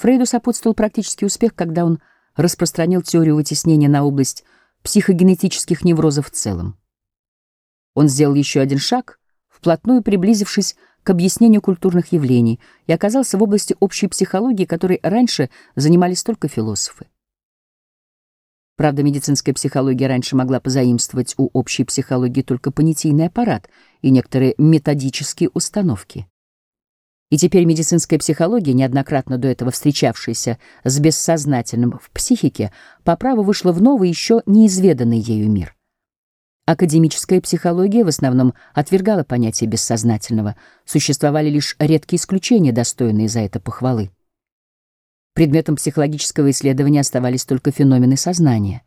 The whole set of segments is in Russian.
Фрейду сопутствовал практический успех, когда он распространил теорию вытеснения на область психогенетических неврозов в целом. Он сделал еще один шаг, вплотную приблизившись к объяснению культурных явлений, и оказался в области общей психологии, которой раньше занимались только философы. Правда, медицинская психология раньше могла позаимствовать у общей психологии только понятийный аппарат и некоторые методические установки. И теперь медицинская психология, неоднократно до этого встречавшаяся с бессознательным в психике, по праву вышла в новый, еще неизведанный ею мир. Академическая психология в основном отвергала понятие бессознательного, существовали лишь редкие исключения, достойные за это похвалы. Предметом психологического исследования оставались только феномены сознания.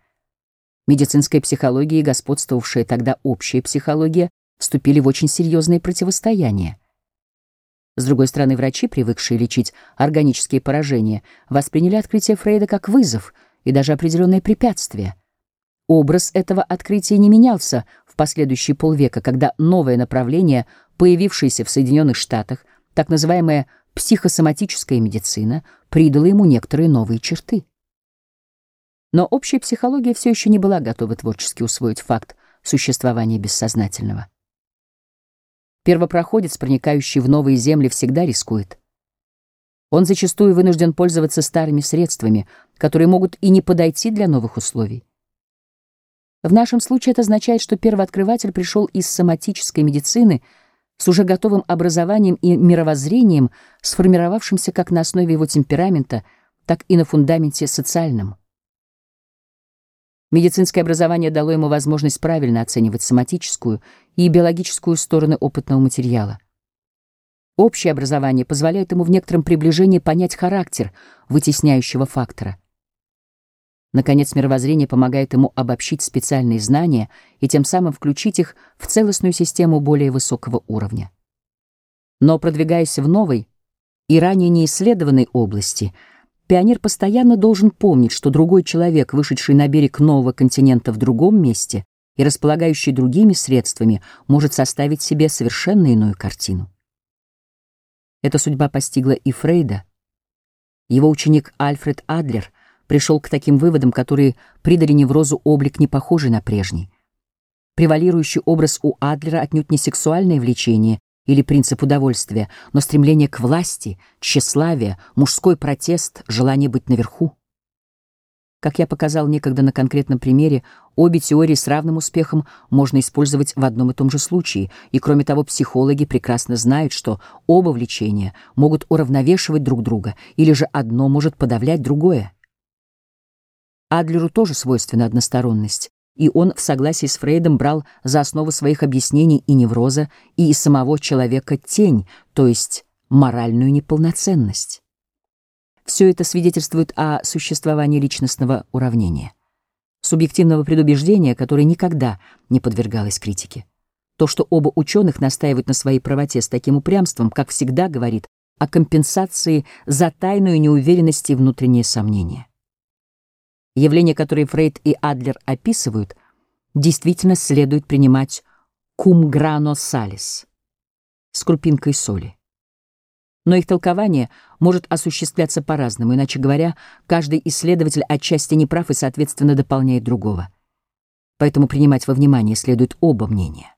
Медицинская психология и господствовавшая тогда общая психология вступили в очень серьезные противостояния. С другой стороны, врачи, привыкшие лечить органические поражения, восприняли открытие Фрейда как вызов и даже определенное препятствие. Образ этого открытия не менялся в последующие полвека, когда новое направление, появившееся в Соединенных Штатах, так называемая психосоматическая медицина, придало ему некоторые новые черты. Но общая психология все еще не была готова творчески усвоить факт существования бессознательного. Первопроходец, проникающий в новые земли, всегда рискует. Он зачастую вынужден пользоваться старыми средствами, которые могут и не подойти для новых условий. В нашем случае это означает, что первооткрыватель пришел из соматической медицины с уже готовым образованием и мировоззрением, сформировавшимся как на основе его темперамента, так и на фундаменте социальном. Медицинское образование дало ему возможность правильно оценивать соматическую и биологическую стороны опытного материала. Общее образование позволяет ему в некотором приближении понять характер вытесняющего фактора. Наконец, мировоззрение помогает ему обобщить специальные знания и тем самым включить их в целостную систему более высокого уровня. Но продвигаясь в новой и ранее неисследованной области — Пионер постоянно должен помнить, что другой человек, вышедший на берег нового континента в другом месте и располагающий другими средствами, может составить себе совершенно иную картину. Эта судьба постигла и Фрейда. Его ученик Альфред Адлер пришел к таким выводам, которые придали неврозу облик, не похожий на прежний. Превалирующий образ у Адлера отнюдь не сексуальное влечение или принцип удовольствия, но стремление к власти, тщеславие, мужской протест, желание быть наверху. Как я показал некогда на конкретном примере, обе теории с равным успехом можно использовать в одном и том же случае, и кроме того, психологи прекрасно знают, что оба влечения могут уравновешивать друг друга, или же одно может подавлять другое. Адлеру тоже свойственна односторонность, и он в согласии с Фрейдом брал за основу своих объяснений и невроза, и самого человека тень, то есть моральную неполноценность. Все это свидетельствует о существовании личностного уравнения, субъективного предубеждения, которое никогда не подвергалось критике. То, что оба ученых настаивают на своей правоте с таким упрямством, как всегда говорит о компенсации за тайную неуверенность и внутренние сомнения. Явления, которые Фрейд и Адлер описывают, действительно следует принимать cum grano salis с крупинкой соли. Но их толкование может осуществляться по-разному, иначе говоря, каждый исследователь отчасти неправ и, соответственно, дополняет другого. Поэтому принимать во внимание следует оба мнения.